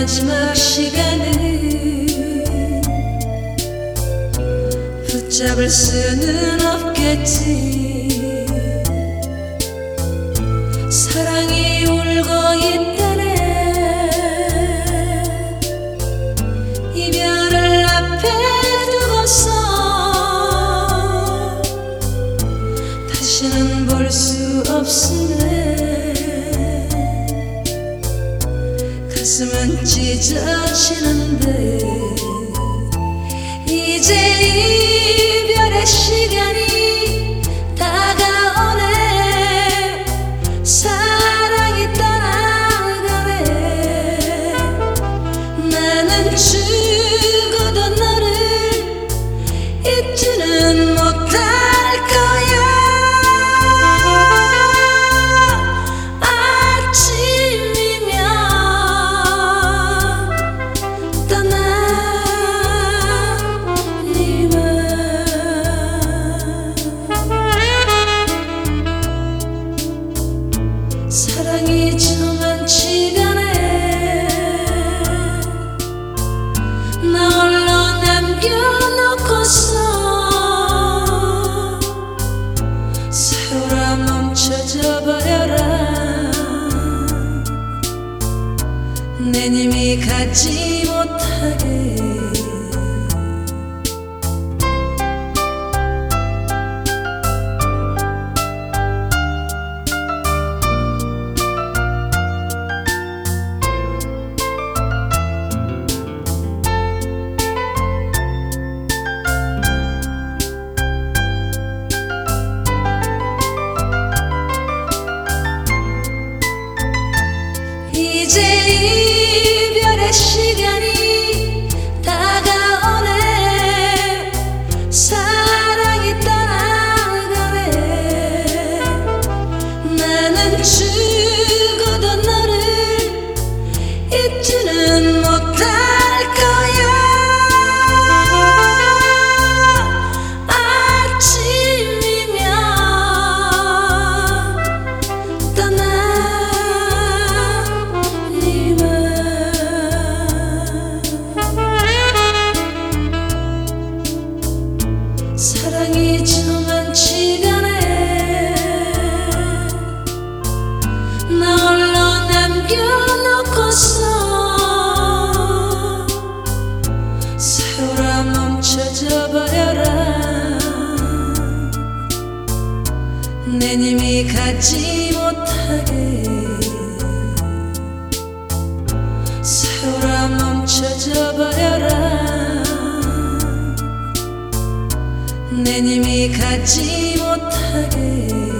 마지막 시간을 붙잡을 수는 없겠지. 사랑이 가슴은 찢어지는데 이제 이별의 시간이 나 홀로 남겨놓고서 세월아 멈춰져 버려라. 내 님이 가지 잊지는 못할 거야. 아침이면 떠나리만. 사랑이 저만 내 님이 가지 못하게. 세월아 멈춰져 버려라. 내 님이 가지 못하게